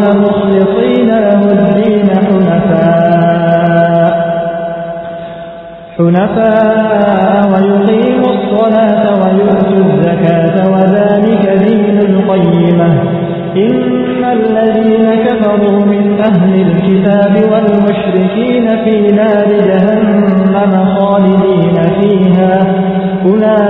الله مخلصين له الدين حنفاء. حنفاء ويقيموا الصلاة ويؤتوا الزكاة وذلك دين القيمة. إن الذين كفروا من أهل الكتاب والمشركين في نار جهنم خالدين فيها. أولئك